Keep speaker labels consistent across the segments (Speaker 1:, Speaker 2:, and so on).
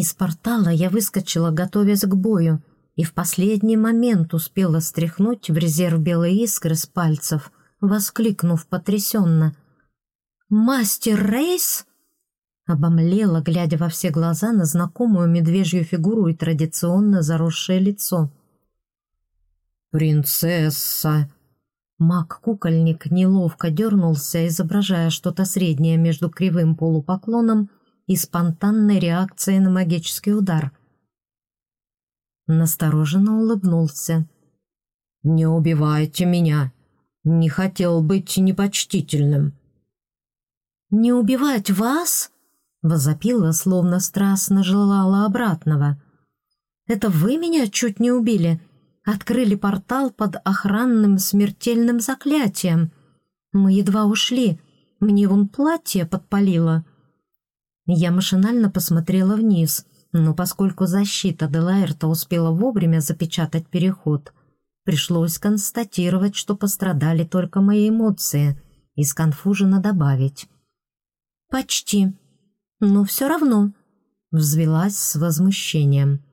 Speaker 1: Из портала я выскочила, готовясь к бою, и в последний момент успела стряхнуть в резерв белые искры с пальцев, воскликнув потрясенно. «Мастер Рейс?» Обомлела, глядя во все глаза на знакомую медвежью фигуру и традиционно заросшее лицо.
Speaker 2: «Принцесса!»
Speaker 1: Маг-кукольник неловко дернулся, изображая что-то среднее между кривым полупоклоном и спонтанной реакцией на магический удар. Настороженно улыбнулся.
Speaker 2: «Не убивайте меня! Не хотел быть непочтительным!»
Speaker 1: «Не убивать вас?» — возопила, словно страстно желала обратного. «Это вы меня чуть не убили?» открыли портал под охранным смертельным заклятием. Мы едва ушли, мне вон платье подпалило. Я машинально посмотрела вниз, но поскольку защита Делаэрта успела вовремя запечатать переход, пришлось констатировать, что пострадали только мои эмоции, и сконфуженно добавить. «Почти. Но все равно», — взвелась с возмущением.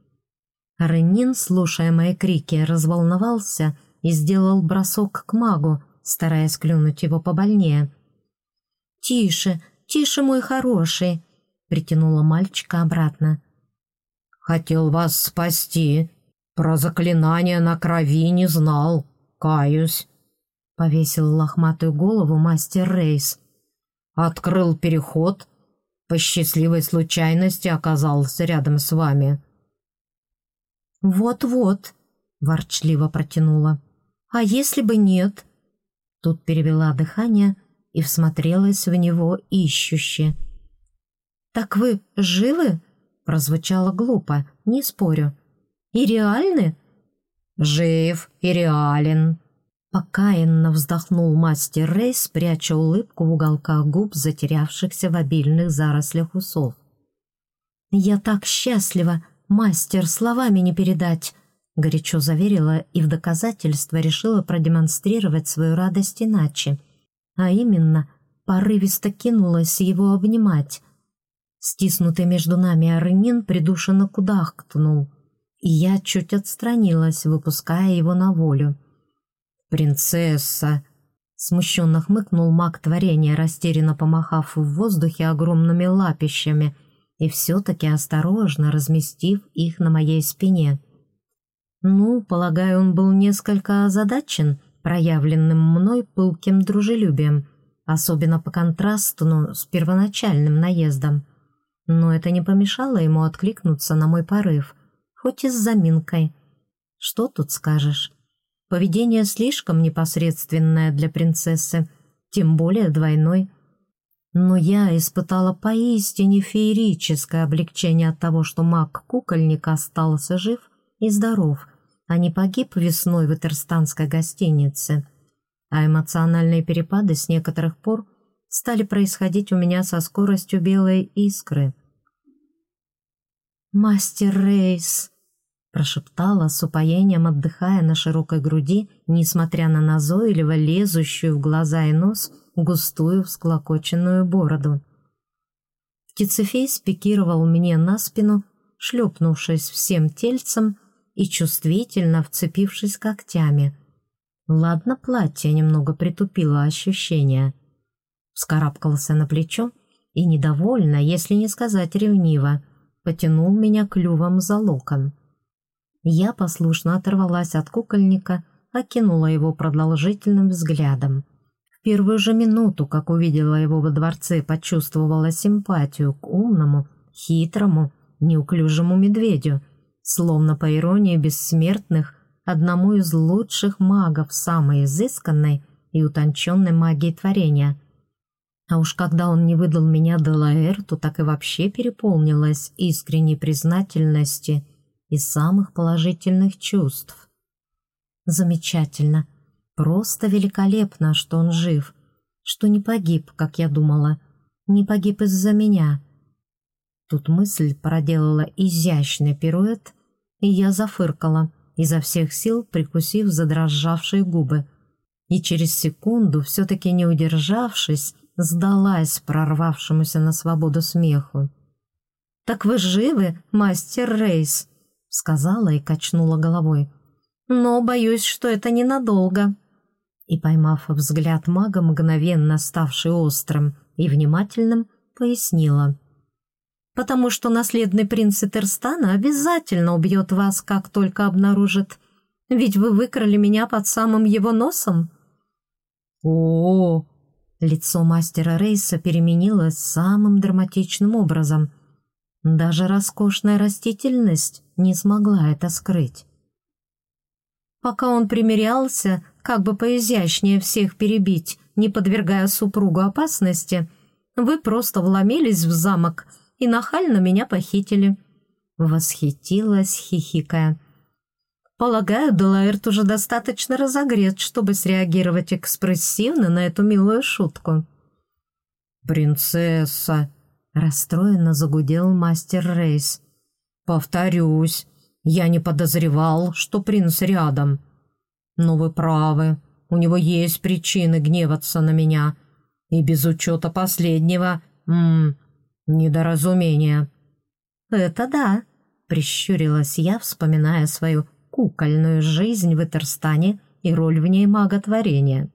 Speaker 1: Ренин, слушая мои крики, разволновался и сделал бросок к магу, стараясь клюнуть его побольнее. «Тише, тише, мой хороший!» — притянула мальчика обратно.
Speaker 2: «Хотел вас спасти. Про заклинание на крови не знал. Каюсь», — повесил лохматую голову мастер Рейс. «Открыл переход. По счастливой случайности оказался рядом с вами».
Speaker 1: «Вот-вот», — ворчливо протянула. «А если бы нет?» Тут перевела дыхание и всмотрелась в него ищуще. «Так вы живы?» — прозвучало глупо, не спорю. «И реальны?»
Speaker 2: «Жив и реален», —
Speaker 1: покаянно вздохнул мастер Рейс, пряча улыбку в уголках губ, затерявшихся в обильных зарослях усов. «Я так счастлива!» «Мастер, словами не передать!» горячо заверила и в доказательство решила продемонстрировать свою радость иначе. А именно, порывисто кинулась его обнимать. Стиснутый между нами Арынин придушенно кудахтнул, и я чуть отстранилась, выпуская его на волю.
Speaker 2: «Принцесса!»
Speaker 1: Смущенно хмыкнул маг творения, растерянно помахав в воздухе огромными лапищами — и все-таки осторожно разместив их на моей спине. Ну, полагаю, он был несколько озадачен проявленным мной пылким дружелюбием, особенно по контрасту ну, с первоначальным наездом. Но это не помешало ему откликнуться на мой порыв, хоть и с заминкой. Что тут скажешь? Поведение слишком непосредственное для принцессы, тем более двойной – но я испытала поистине феерическое облегчение от того, что маг-кукольник остался жив и здоров, а не погиб весной в Этерстанской гостинице. А эмоциональные перепады с некоторых пор стали происходить у меня со скоростью белой искры. «Мастер Рейс!» — прошептала с упоением, отдыхая на широкой груди, несмотря на назойливо лезущую в глаза и нос — густую всклокоченную бороду. Птицефей спикировал мне на спину, шлепнувшись всем тельцем и чувствительно вцепившись когтями. Ладно, платье немного притупило ощущения. Вскарабкался на плечо и недовольно, если не сказать ревниво, потянул меня клювом за локон. Я послушно оторвалась от кукольника, окинула его продолжительным взглядом первую же минуту, как увидела его во дворце, почувствовала симпатию к умному, хитрому, неуклюжему медведю, словно по иронии бессмертных, одному из лучших магов самой изысканной и утонченной магии творения. А уж когда он не выдал меня Делаэрту, так и вообще переполнилась искренней признательности и самых положительных чувств. Замечательно. Просто великолепно, что он жив, что не погиб, как я думала, не погиб из-за меня. Тут мысль проделала изящный пируэт, и я зафыркала, изо всех сил прикусив задрожавшие губы. И через секунду, все-таки не удержавшись, сдалась прорвавшемуся на свободу смеху. «Так вы живы, мастер Рейс?» — сказала и качнула головой. «Но боюсь, что это ненадолго». И, поймав взгляд мага, мгновенно ставший острым и внимательным, пояснила. «Потому что наследный принц Этерстана обязательно убьет вас, как только обнаружит. Ведь вы выкрали меня под самым его носом».
Speaker 2: «О-о-о!»
Speaker 1: Лицо мастера Рейса переменилось самым драматичным образом. Даже роскошная растительность не смогла это скрыть. Пока он примерялся, как бы поизящнее всех перебить, не подвергая супругу опасности, вы просто вломились в замок и нахально меня похитили. Восхитилась, хихикая. Полагаю, Делаэрт уже достаточно разогрет, чтобы среагировать экспрессивно на эту милую шутку.
Speaker 2: «Принцесса!»
Speaker 1: — расстроенно загудел мастер Рейс.
Speaker 2: «Повторюсь, я не подозревал, что принц рядом. Но вы правы, у него есть причины гневаться на меня. И без учета последнего, м недоразумения».
Speaker 1: «Это да», — прищурилась я, вспоминая свою кукольную жизнь в Этерстане и роль в ней маготворения.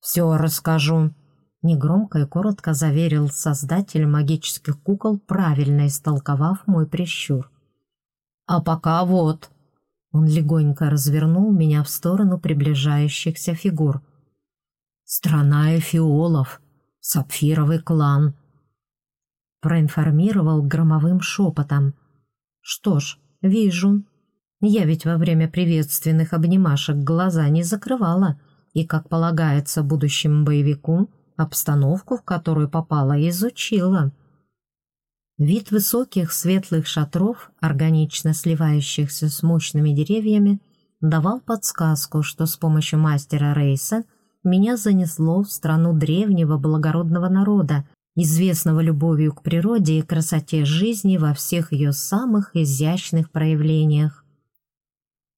Speaker 2: «Все расскажу», — негромко и коротко заверил создатель магических кукол, правильно истолковав мой прищур. «А пока вот...» Он легонько развернул меня в сторону приближающихся фигур. «Страна эфиолов, сапфировый клан», проинформировал громовым шепотом. «Что ж, вижу, я ведь во время приветственных обнимашек глаза не закрывала и, как полагается будущему боевику, обстановку, в которую попала, изучила. Вид высоких светлых шатров, органично сливающихся с мощными деревьями, давал подсказку, что с помощью мастера Рейса меня занесло в страну древнего благородного народа, известного любовью к природе и красоте жизни во всех ее самых изящных проявлениях.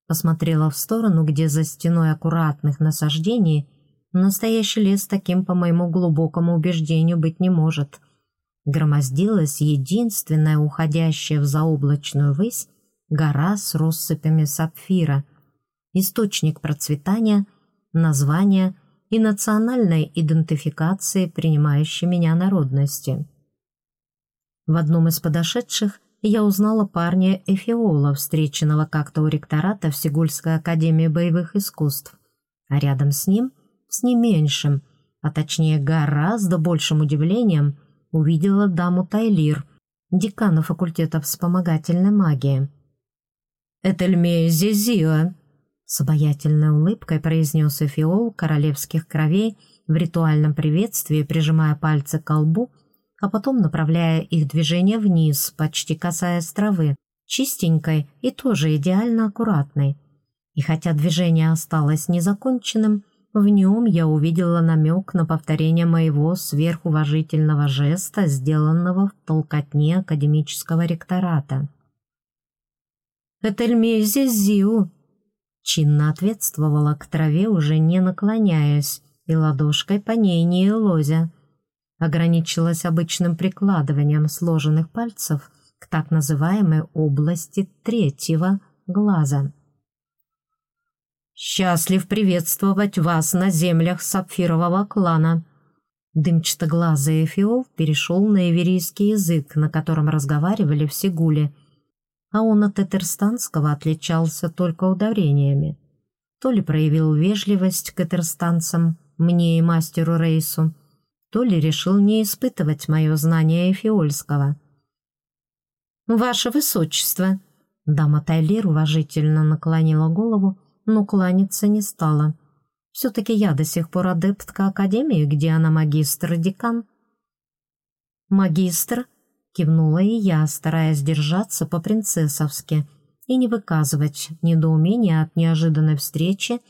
Speaker 2: Посмотрела в сторону, где за стеной аккуратных насаждений настоящий лес таким, по моему глубокому убеждению, быть не может. Громоздилась единственная уходящая в заоблачную высь гора с россыпями сапфира, источник процветания, названия и национальной идентификации принимающей меня народности. В одном из подошедших я узнала парня Эфиола, встреченного как-то у ректората в Сигульской академии боевых искусств. А рядом с ним, с не меньшим, а точнее гораздо большим удивлением, увидела даму Тайлир, декана факультета вспомогательной магии. «Этельмея Зезио!» с обаятельной улыбкой произнес Эфиол королевских кровей в ритуальном приветствии, прижимая пальцы к колбу а потом направляя их движение вниз, почти касаясь травы, чистенькой и тоже идеально аккуратной. И хотя движение осталось незаконченным, в нем я увидела намек на повторение моего сверхуважительного жеста, сделанного в толкотне академического ректората. «Этельмейзе Зиу!» Чинно ответствовала к траве, уже не наклоняясь, и ладошкой по ней не лозя ограничилась обычным прикладыванием сложенных пальцев к так называемой области третьего глаза. «Счастлив приветствовать вас на землях сапфирового клана!» Дымчатоглазый Эфиол перешел на иверийский язык, на котором разговаривали все гули, а он от этерстанского отличался только ударениями. То ли проявил вежливость к этерстанцам, мне и мастеру Рейсу, то ли решил не испытывать мое знание эфиольского. «Ваше Высочество!» Дама Тайлир уважительно наклонила голову, но кланяться не стала. «Все-таки я до сих пор адептка Академии, где она магистр и декан». «Магистр?» — кивнула и я, стараясь держаться по-принцессовски и не выказывать недоумения от неожиданной встречи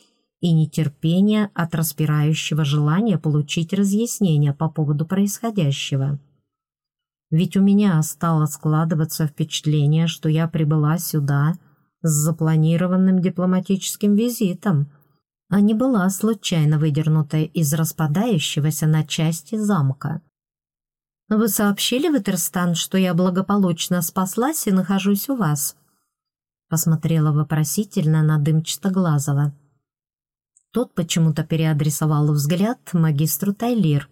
Speaker 2: и нетерпение от распирающего желания получить разъяснение по поводу происходящего. Ведь у меня стало складываться впечатление, что я прибыла сюда с запланированным дипломатическим визитом, а не была случайно выдернутой из распадающегося на части замка.
Speaker 1: «Вы сообщили в Этерстан, что я благополучно спаслась и нахожусь у вас?» Посмотрела вопросительно на Дымчатоглазого. Тот почему-то переадресовал взгляд магистру Тайлир,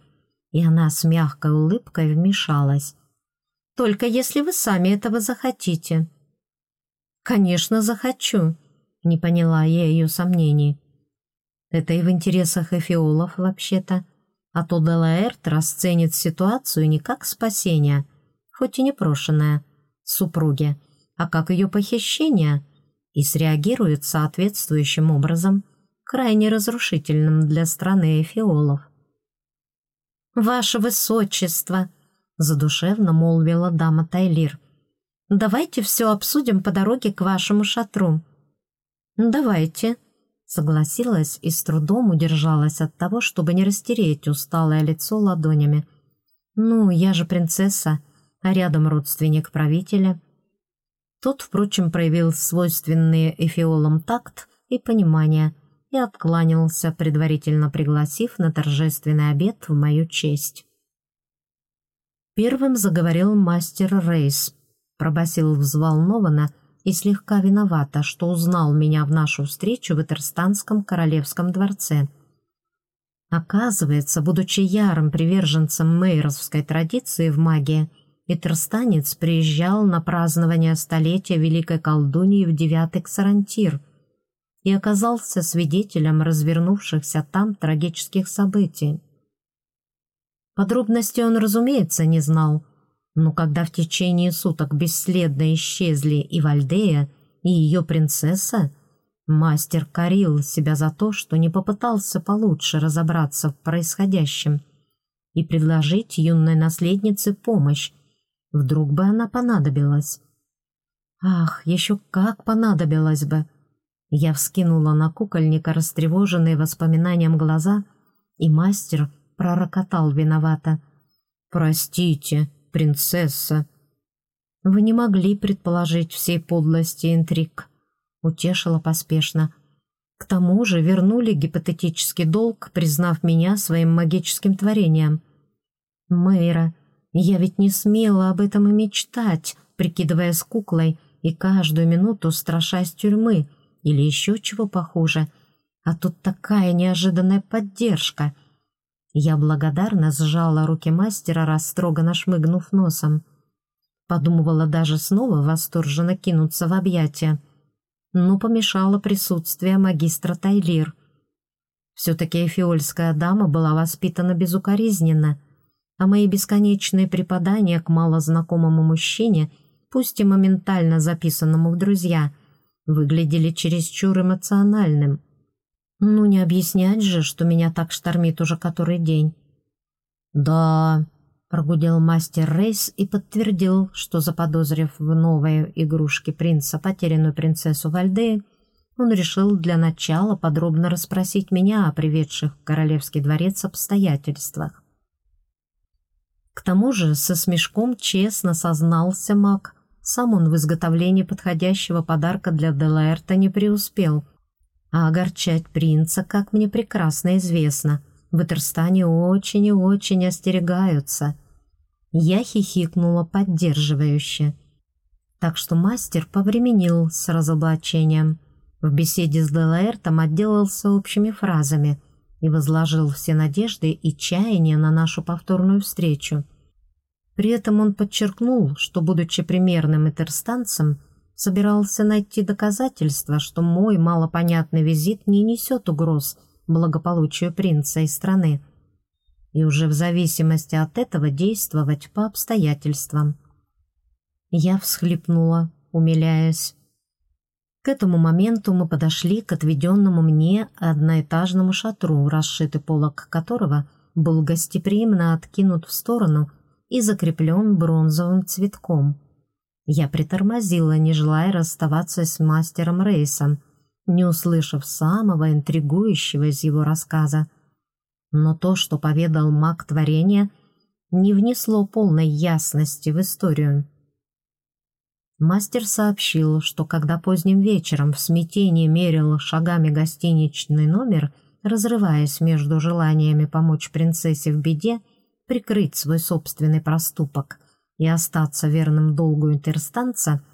Speaker 1: и она с мягкой улыбкой вмешалась. «Только если вы сами этого захотите». «Конечно, захочу», — не поняла я ее сомнений. «Это и в интересах эфиолов, вообще-то», а то Делаэрт расценит ситуацию не как спасение, хоть и непрошенное, супруге, а как ее похищение, и среагирует соответствующим образом, крайне разрушительным для страны эфиолов. «Ваше Высочество!» — задушевно молвила дама Тайлир. «Давайте все обсудим по дороге к вашему шатру». «Давайте», Согласилась и с трудом удержалась от того, чтобы не растереть усталое лицо ладонями. «Ну, я же принцесса, а рядом родственник правителя». Тот, впрочем, проявил свойственные эфиолам такт и понимание и откланялся, предварительно пригласив на торжественный обед в мою честь. Первым заговорил мастер Рейс, пробасил взволнованно и слегка виновата, что узнал меня в нашу встречу в Этерстанском королевском дворце. Оказывается, будучи ярым приверженцем мейровской традиции в магии, Этерстанец приезжал на празднование столетия Великой Колдуньи в девятый Ксарантир и оказался свидетелем развернувшихся там трагических событий. Подробностей он, разумеется, не знал, но когда в течение суток бесследно исчезли и Вальдея, и ее принцесса, мастер корил себя за то, что не попытался получше разобраться в происходящем и предложить юной наследнице помощь, вдруг бы она понадобилась. Ах, еще как понадобилась бы! Я вскинула на кукольника растревоженные воспоминанием глаза, и мастер пророкотал виновато. «Простите, принцесса!» «Вы не могли предположить всей подлости интриг», — утешила поспешно. «К тому же вернули гипотетический долг, признав меня своим магическим творением». «Мэйра, я ведь не смела об этом и мечтать, прикидываясь куклой и каждую минуту страшась тюрьмы или еще чего похуже. А тут такая неожиданная поддержка — я благодарно сжала руки мастера, растроганно шмыгнув носом. Подумывала даже снова восторженно кинуться в объятия, но помешало присутствие магистра Тайлир. Все-таки эфиольская дама была воспитана безукоризненно, а мои бесконечные преподания к малознакомому мужчине, пусть и моментально записанному в друзья, выглядели чересчур эмоциональным. Ну, не объяснять же, что меня так штормит уже который день. «Да», — прогудел мастер Рейс и подтвердил, что, заподозрив в новой игрушке принца потерянную принцессу Вальдеи, он решил для начала подробно расспросить меня о приведших в королевский дворец обстоятельствах. К тому же со смешком честно сознался маг. Сам он в изготовлении подходящего подарка для Делаэрта не преуспел — а огорчать принца, как мне прекрасно известно, в Этерстане очень и очень остерегаются. Я хихикнула поддерживающе. Так что мастер повременил с разоблачением. В беседе с Делаэртом отделался общими фразами и возложил все надежды и чаяния на нашу повторную встречу. При этом он подчеркнул, что, будучи примерным этерстанцем, собирался найти доказательства, что мой малопонятный визит не несет угроз благополучию принца и страны, и уже в зависимости от этого действовать по обстоятельствам. Я всхлипнула, умиляясь. К этому моменту мы подошли к отведенному мне одноэтажному шатру, расшитый полок которого был гостеприимно откинут в сторону и закреплен бронзовым цветком — я притормозила, не желая расставаться с мастером Рейсом, не услышав самого интригующего из его рассказа. Но то, что поведал маг творения, не внесло полной ясности в историю. Мастер сообщил, что когда поздним вечером в смятении мерил шагами гостиничный номер, разрываясь между желаниями помочь принцессе в беде, прикрыть свой собственный проступок и остаться верным долгу интерстанца,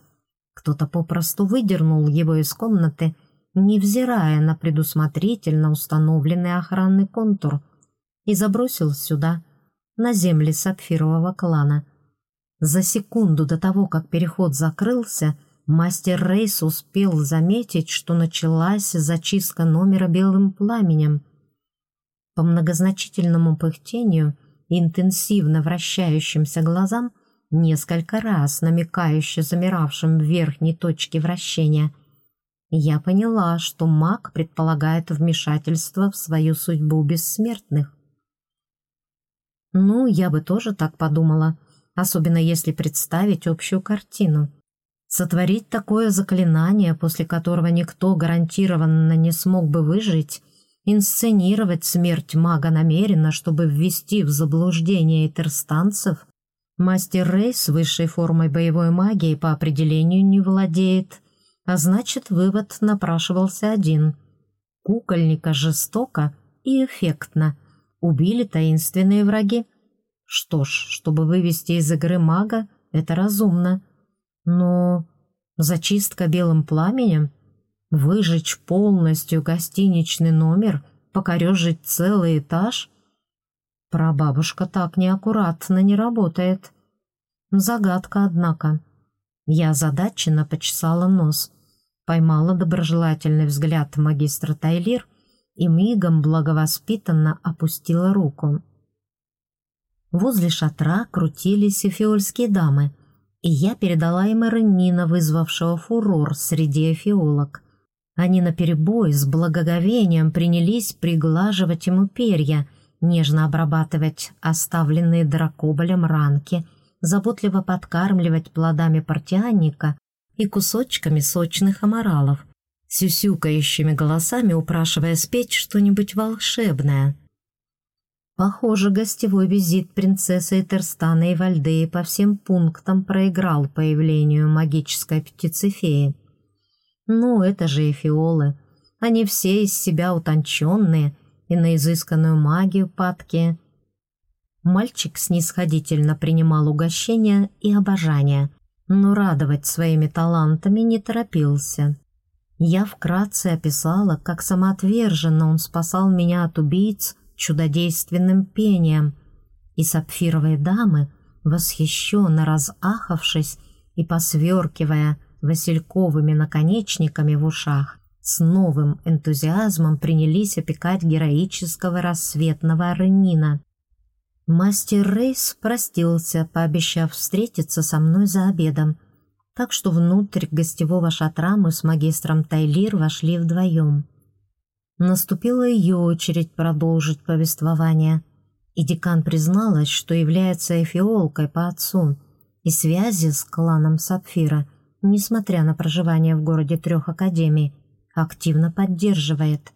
Speaker 1: кто-то попросту выдернул его из комнаты, невзирая на предусмотрительно установленный охранный контур, и забросил сюда, на земли сапфирового клана. За секунду до того, как переход закрылся, мастер Рейс успел заметить, что началась зачистка номера белым пламенем. По многозначительному пыхтению интенсивно вращающимся глазам, несколько раз намекающе замиравшим в верхней точке вращения, я поняла, что маг предполагает вмешательство в свою судьбу бессмертных. Ну, я бы тоже так подумала, особенно если представить общую картину. Сотворить такое заклинание, после которого никто гарантированно не смог бы выжить, инсценировать смерть мага намеренно, чтобы ввести в заблуждение интерстанцев, мастер Рей с высшей формой боевой магии по определению не владеет, а значит, вывод напрашивался один. Кукольника жестоко и эффектно убили таинственные враги. Что ж, чтобы вывести из игры мага, это разумно. Но зачистка белым пламенем, выжечь полностью гостиничный номер, покорежить целый этаж? Прабабушка так неаккуратно не работает. Загадка, однако. Я озадаченно почесала нос, поймала доброжелательный взгляд магистра Тайлир и мигом благовоспитанно опустила руку. Возле шатра крутились эфиольские дамы — и я передала им Иронина, вызвавшего фурор среди эфиолог. Они наперебой с благоговением принялись приглаживать ему перья, нежно обрабатывать оставленные дракоболем ранки, заботливо подкармливать плодами портианника и кусочками сочных аморалов, сюсюкающими голосами упрашивая спеть что-нибудь волшебное. Похоже, гостевой визит принцессы Этерстана и Вальдеи по всем пунктам проиграл появлению магической птицефеи. Ну, это же эфиолы. Они все из себя утонченные и на изысканную магию падки. Мальчик снисходительно принимал угощения и обожания, но радовать своими талантами не торопился. Я вкратце описала, как самоотверженно он спасал меня от убийц, чудодейственным пением, и сапфировые дамы, восхищенно разахавшись и посверкивая васильковыми наконечниками в ушах, с новым энтузиазмом принялись опекать героического рассветного оранина. Мастер Рейс простился, пообещав встретиться со мной за обедом, так что внутрь гостевого шатра мы с магистром Тайлир вошли вдвоем. Наступила ее очередь продолжить повествование, и декан призналась, что является эфиолкой по отцу и связи с кланом Сапфира, несмотря на проживание в городе трех академий, активно поддерживает.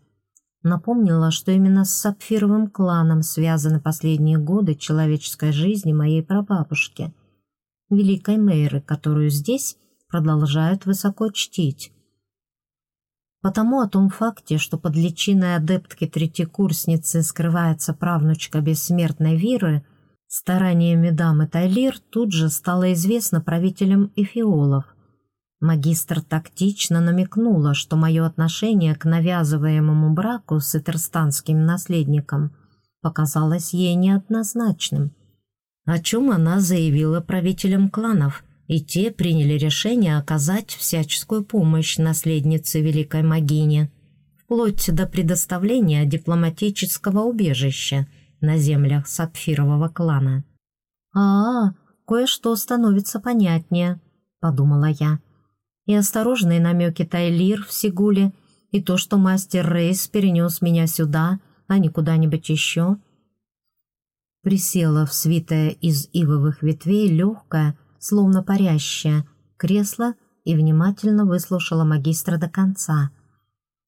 Speaker 1: Напомнила, что именно с Сапфировым кланом связаны последние годы человеческой жизни моей прабабушки, великой Мейры, которую здесь продолжают высоко чтить. Потому о том факте, что под личиной адептки третьекурсницы скрывается правнучка бессмертной Виры, стараниями дамы Тайлир тут же стало известно правителям эфиолов. Магистр тактично намекнула, что мое отношение к навязываемому браку с этерстанским наследником показалось ей неоднозначным, о чем она заявила правителям кланов – и те приняли решение оказать всяческую помощь наследнице Великой Магине, вплоть до предоставления дипломатического убежища на землях сапфирового клана. «А, -а кое-что становится понятнее», — подумала я. И осторожные намеки Тайлир в Сигуле, и то, что мастер Рейс перенес меня сюда, а не куда-нибудь еще. Присела в свитое из ивовых ветвей легкая, словно парящее, кресло и внимательно выслушала магистра до конца.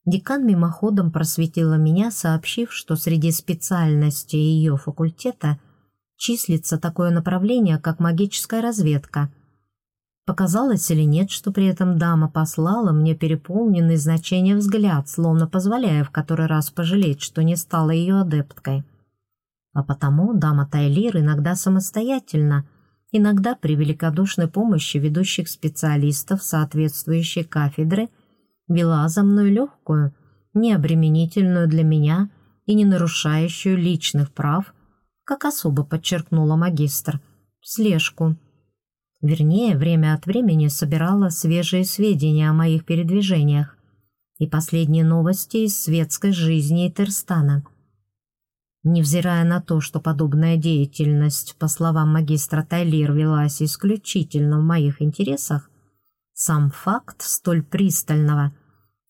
Speaker 1: Декан мимоходом просветила меня, сообщив, что среди специальностей ее факультета числится такое направление, как магическая разведка. Показалось или нет, что при этом дама послала мне переполненный значение взгляд, словно позволяя в который раз пожалеть, что не стала ее адепткой. а потому дама Тайлир иногда самостоятельно, иногда при великодушной помощи ведущих специалистов соответствующей кафедры вела за мной легкую, необременительную для меня и не нарушающую личных прав, как особо подчеркнула магистр, слежку. Вернее, время от времени собирала свежие сведения о моих передвижениях и последние новости из светской жизни Терстана. Невзирая на то, что подобная деятельность, по словам магистра Тайлир, велась исключительно в моих интересах, сам факт столь пристального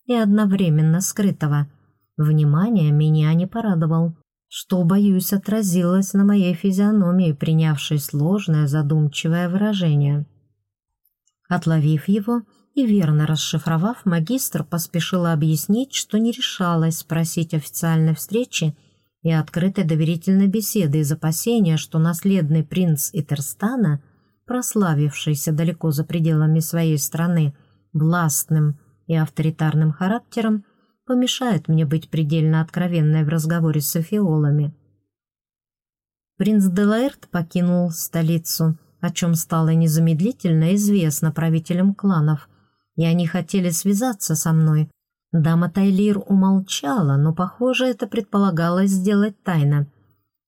Speaker 1: и одновременно скрытого внимания меня не порадовал, что, боюсь, отразилось на моей физиономии, принявшей сложное задумчивое выражение. Отловив его и верно расшифровав, магистр поспешила объяснить, что не решалась спросить официальной встречи и открытой доверительной беседы из опасения, что наследный принц Итерстана, прославившийся далеко за пределами своей страны властным и авторитарным характером, помешает мне быть предельно откровенной в разговоре с софиолами. Принц Делаэрт покинул столицу, о чем стало незамедлительно известно правителям кланов, и они хотели связаться со мной, Дама Тайлир умолчала, но, похоже, это предполагалось сделать тайно.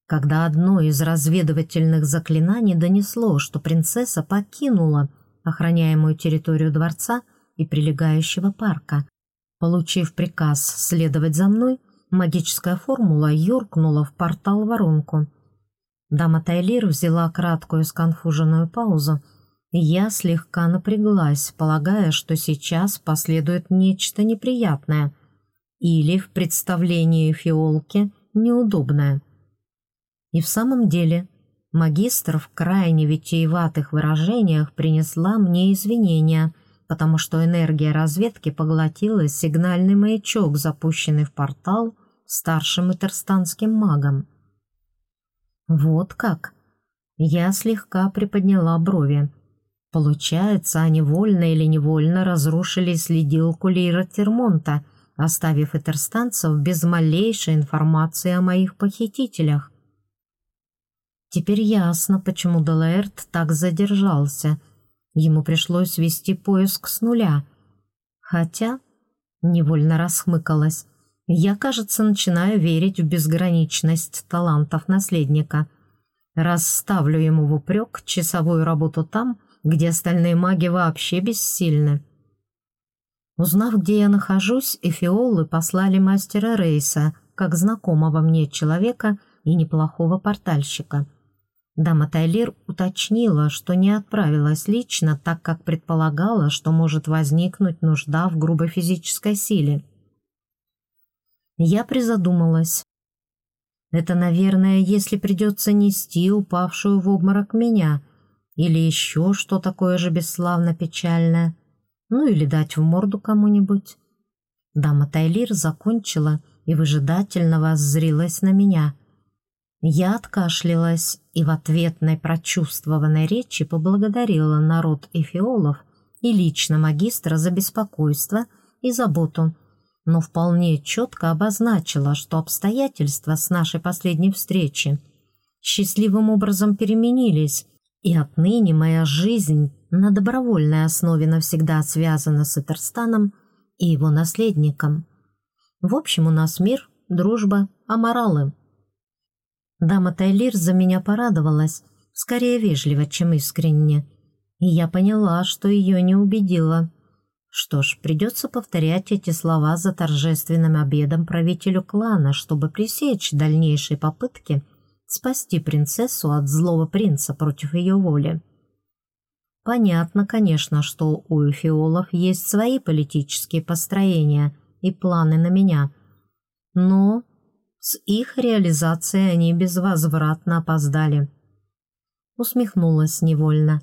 Speaker 1: Когда одно из разведывательных заклинаний донесло, что принцесса покинула охраняемую территорию дворца и прилегающего парка. Получив приказ следовать за мной, магическая формула юркнула в портал-воронку. Дама Тайлир взяла краткую сконфуженную паузу я слегка напряглась, полагая, что сейчас последует нечто неприятное или в представлении фиолки неудобное. И в самом деле магистр в крайне витиеватых выражениях принесла мне извинения, потому что энергия разведки поглотила сигнальный маячок, запущенный в портал старшим итерстанским магом. Вот как! Я слегка приподняла брови. Получается, они вольно или невольно разрушили следилку Лейра Термонта, оставив этерстанцев без малейшей информации о моих похитителях. Теперь ясно, почему Делаэрт так задержался. Ему пришлось вести поиск с нуля. Хотя, невольно расхмыкалась, я, кажется, начинаю верить в безграничность талантов наследника. Раз ставлю ему в упрек часовую работу там, где остальные маги вообще бессильны. Узнав, где я нахожусь, эфиолы послали мастера Рейса, как знакомого мне человека и неплохого портальщика. Дама Тайлир уточнила, что не отправилась лично, так как предполагала, что может возникнуть нужда в грубой физической силе. Я призадумалась. Это, наверное, если придется нести упавшую в обморок меня — или еще что такое же бесславно-печальное. Ну или дать в морду кому-нибудь. Дама Тайлир закончила и выжидательно воззрилась на меня. Я откашлялась и в ответной прочувствованной речи поблагодарила народ эфиолов и лично магистра за беспокойство и заботу, но вполне четко обозначила, что обстоятельства с нашей последней встречи счастливым образом переменились, и отныне моя жизнь на добровольной основе навсегда связана с Этерстаном и его наследником. В общем, у нас мир, дружба, аморалы. Дама Тайлир за меня порадовалась, скорее вежливо, чем искренне. И я поняла, что ее не убедила. Что ж, придется повторять эти слова за торжественным обедом правителю клана, чтобы пресечь дальнейшие попытки – спасти принцессу от злого принца против ее воли. Понятно, конечно, что у эфиолов есть свои политические построения и планы на меня, но с их реализацией они безвозвратно опоздали. Усмехнулась невольно.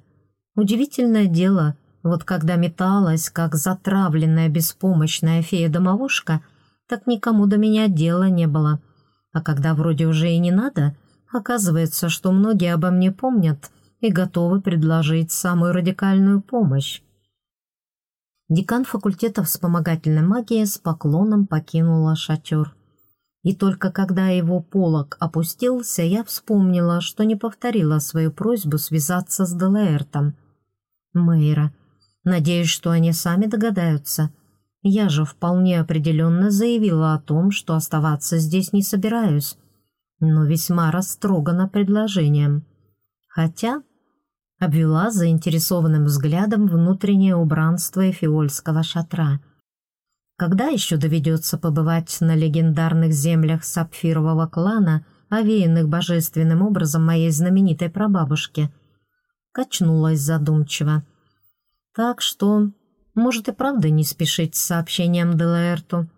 Speaker 1: Удивительное дело, вот когда металась, как затравленная беспомощная фея-домовушка, так никому до меня дела не было. А когда вроде уже и не надо, Оказывается, что многие обо мне помнят и готовы предложить самую радикальную помощь. Декан факультета вспомогательной магии с поклоном покинула шатер. И только когда его полог опустился, я вспомнила, что не повторила свою просьбу связаться с Делаэртом. Мэйра, надеюсь, что они сами догадаются. Я же вполне определенно заявила о том, что оставаться здесь не собираюсь, но весьма растрогана предложением. Хотя обвела заинтересованным взглядом внутреннее убранство эфиольского шатра. Когда еще доведется побывать на легендарных землях сапфирового клана, овеянных божественным образом моей знаменитой прабабушки? Качнулась задумчиво. Так что, может и правда не спешить с сообщением Делаэрту.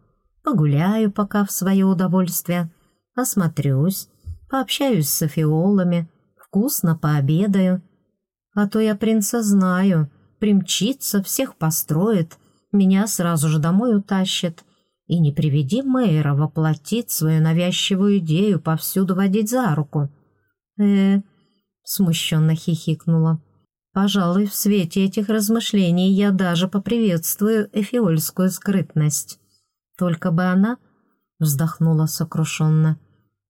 Speaker 1: Погуляю пока в свое удовольствие, осмотрюсь, пообщаюсь с офиолами, вкусно пообедаю — а то я принца знаю, примчится, всех построит, меня сразу же домой утащит. И не приведи мэра воплотить свою навязчивую идею повсюду водить за руку. э смущенно хихикнула. Пожалуй, в свете этих размышлений я даже поприветствую эфиольскую скрытность. Только бы она, вздохнула сокрушенно,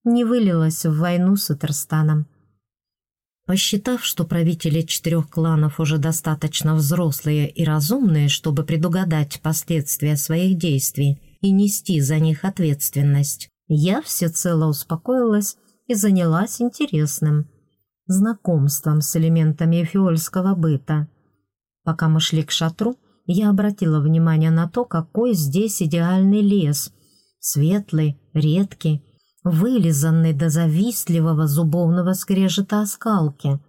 Speaker 1: не вылилась в войну с Этерстаном. Посчитав, что правители четырех кланов уже достаточно взрослые и разумные, чтобы предугадать последствия своих действий и нести за них ответственность, я всецело успокоилась и занялась интересным – знакомством с элементами эфиольского быта. Пока мы шли к шатру, я обратила внимание на то, какой здесь идеальный лес – светлый, редкий, вылизанный до завистливого зубовного скрежета оскалки.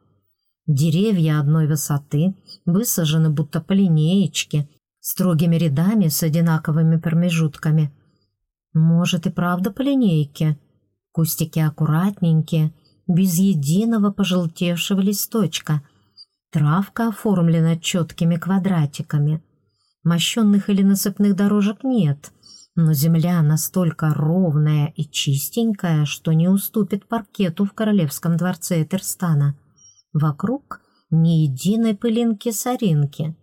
Speaker 1: Деревья одной высоты высажены будто по линеечке, строгими рядами с одинаковыми промежутками. Может и правда по линейке. Кустики аккуратненькие, без единого пожелтевшего листочка. Травка оформлена четкими квадратиками. Мощенных или насыпных дорожек нет — но земля настолько ровная и чистенькая, что не уступит паркету в королевском дворце Этерстана. Вокруг ни единой пылинки-соринки.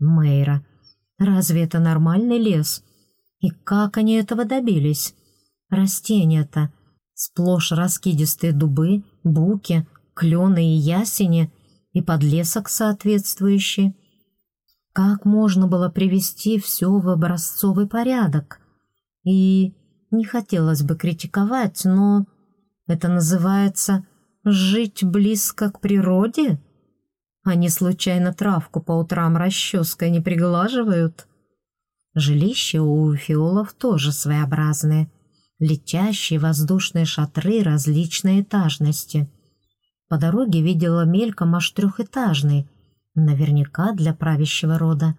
Speaker 1: Мейра, разве это нормальный лес? И как они этого добились? Растения-то сплошь раскидистые дубы, буки, клены и ясени, и подлесок соответствующий. Как можно было привести все в образцовый порядок? И не хотелось бы критиковать, но это называется «жить близко к природе»? Они случайно травку по утрам расческой не приглаживают? Жилища у фиолов тоже своеобразные. Летящие воздушные шатры различной этажности. По дороге видела мельком аж трехэтажный, наверняка для правящего рода.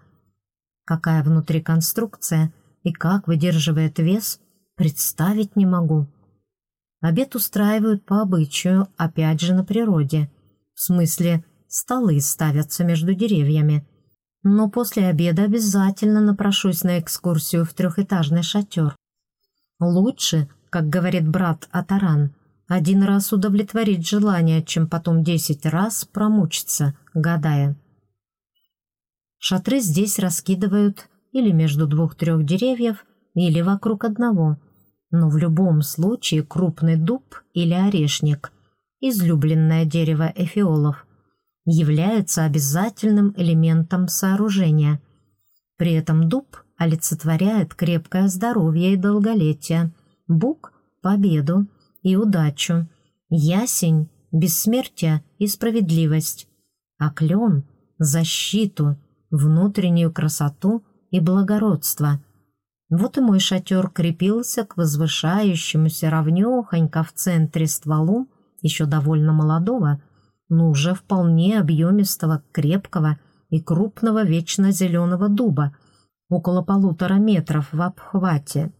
Speaker 1: Какая внутри конструкция — и как выдерживает вес, представить не могу. Обед устраивают по обычаю, опять же на природе. В смысле, столы ставятся между деревьями. Но после обеда обязательно напрошусь на экскурсию в трехэтажный шатер. Лучше, как говорит брат Атаран, один раз удовлетворить желание, чем потом десять раз промучиться, гадая. Шатры здесь раскидывают или между двух-трех деревьев, или вокруг одного. Но в любом случае крупный дуб или орешник, излюбленное дерево эфиолов, является обязательным элементом сооружения. При этом дуб олицетворяет крепкое здоровье и долголетие, бук – победу и удачу, ясень – бессмертие и справедливость, а клен – защиту, внутреннюю красоту и благородства. Вот и мой шатер крепился к возвышающемуся равнёхонько в центре стволу, еще довольно молодого, но уже вполне объемистого, крепкого и крупного вечно зеленого дуба, около полутора метров в обхвате.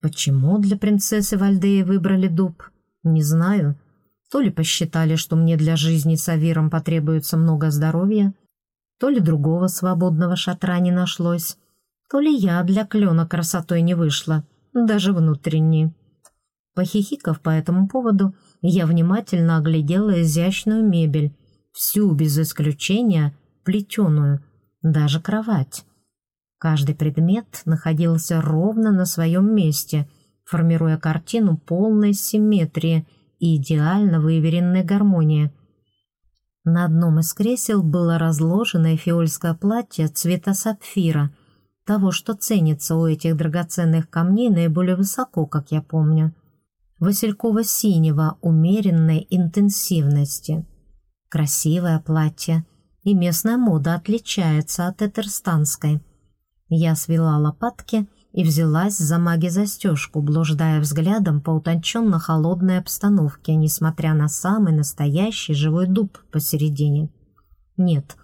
Speaker 1: Почему для принцессы Вальдеи выбрали дуб, не знаю. То ли посчитали, что мне для жизни с Авиром потребуется много здоровья, то ли другого свободного шатра не нашлось то ли я для клена красотой не вышла, даже внутренне. Похихикав по этому поводу, я внимательно оглядела изящную мебель, всю без исключения плетеную, даже кровать. Каждый предмет находился ровно на своем месте, формируя картину полной симметрии и идеально выверенной гармонии. На одном из кресел было разложено фиольское платье цвета сапфира, того, что ценится у этих драгоценных камней наиболее высоко, как я помню. Василькова-синего умеренной интенсивности. Красивое платье, и местная мода отличается от этерстанской. Я свела лопатки и взялась за маги-застежку, блуждая взглядом по утонченно холодной обстановке, несмотря на самый настоящий живой дуб посередине. Нет,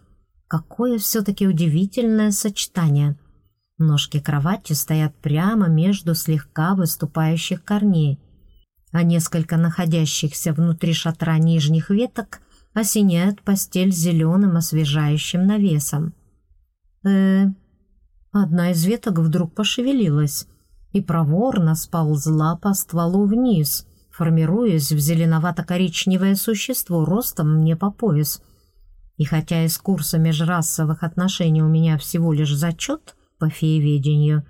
Speaker 1: какое все-таки удивительное сочетание. Ножки кровати стоят прямо между слегка выступающих корней, а несколько находящихся внутри шатра нижних веток осеняют постель зеленым освежающим навесом. э Одна из веток вдруг пошевелилась и проворно сползла по стволу вниз, формируясь в зеленовато-коричневое существо ростом мне по пояс. И хотя из курса межрасовых отношений у меня всего лишь зачет по фееведению,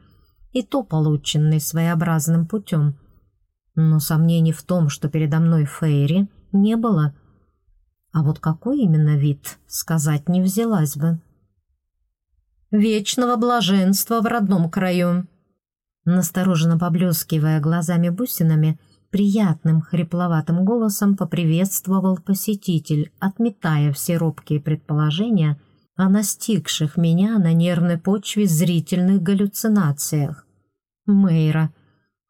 Speaker 1: и то полученный своеобразным путем, но сомнений в том, что передо мной Фейри, не было. А вот какой именно вид, сказать не взялась бы вечного блаженства в родном краю». Настороженно поблескивая глазами-бусинами, приятным хрипловатым голосом поприветствовал посетитель, отметая все робкие предположения о настигших меня на нервной почве зрительных галлюцинациях. Мейра,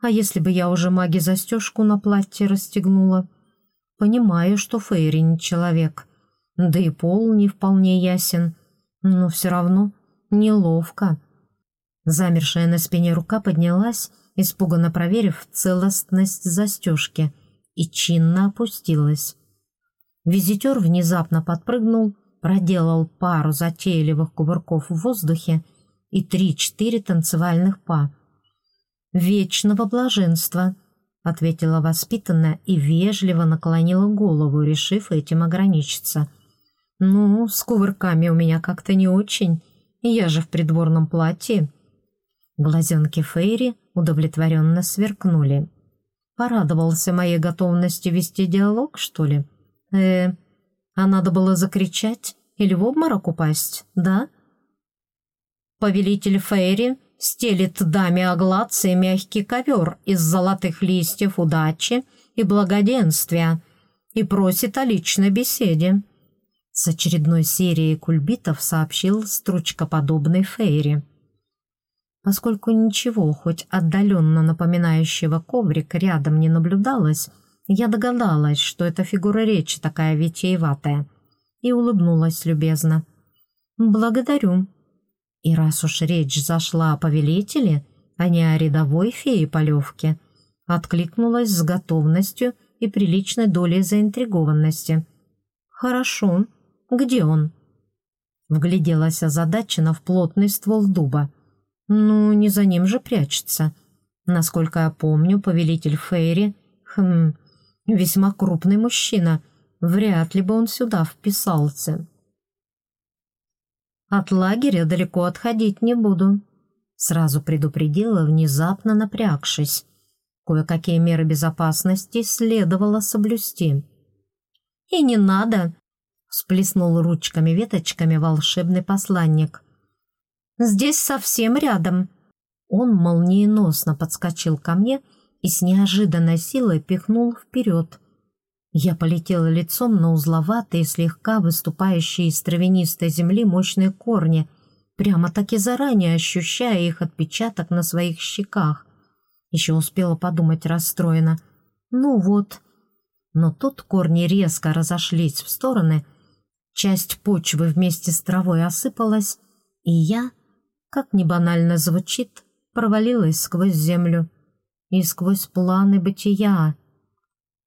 Speaker 1: а если бы я уже маги-застежку на платье расстегнула? Понимаю, что Фейри не человек, да и пол не вполне ясен, но все равно Неловко. Замершая на спине рука поднялась, испуганно проверив целостность застежки, и чинно опустилась. Визитер внезапно подпрыгнул, проделал пару затейливых кувырков в воздухе и три-четыре танцевальных па. «Вечного блаженства», — ответила воспитанно и вежливо наклонила голову, решив этим ограничиться. «Ну, с кувырками у меня как-то не очень». Я же в придворном платье». Глазенки Фейри удовлетворенно сверкнули. Порадовался моей готовности вести диалог, что ли? Э, а надо было закричать или в обморок упасть, да? Повелитель Фейри стелит даме Аглации мягкий ковер из золотых листьев удачи и благоденствия и просит о личной беседе. С очередной серией кульбитов сообщил стручкоподобный Фейри. Поскольку ничего, хоть отдаленно напоминающего коврик, рядом не наблюдалось, я догадалась, что эта фигура речи такая витиеватая, и улыбнулась любезно. «Благодарю». И раз уж речь зашла о повелителе, а не о рядовой фее полевке, откликнулась с готовностью и приличной долей заинтригованности. «Хорошо». Где он?» Вгляделась озадаченно в плотный ствол дуба. «Ну, не за ним же прячется. Насколько я помню, повелитель Фейри... Хм, весьма крупный мужчина. Вряд ли бы он сюда вписался». «От лагеря далеко отходить не буду», — сразу предупредила, внезапно напрягшись. Кое-какие меры безопасности следовало соблюсти. «И не надо всплеснул ручками-веточками волшебный посланник. «Здесь совсем рядом». Он молниеносно подскочил ко мне и с неожиданной силой пихнул вперед. Я полетела лицом на узловатые, слегка выступающие из травянистой земли мощные корни, прямо-таки заранее ощущая их отпечаток на своих щеках. Еще успела подумать расстроенно. «Ну вот». Но тут корни резко разошлись в стороны, Часть почвы вместе с травой осыпалась, и я, как ни банально звучит, провалилась сквозь землю и сквозь планы бытия,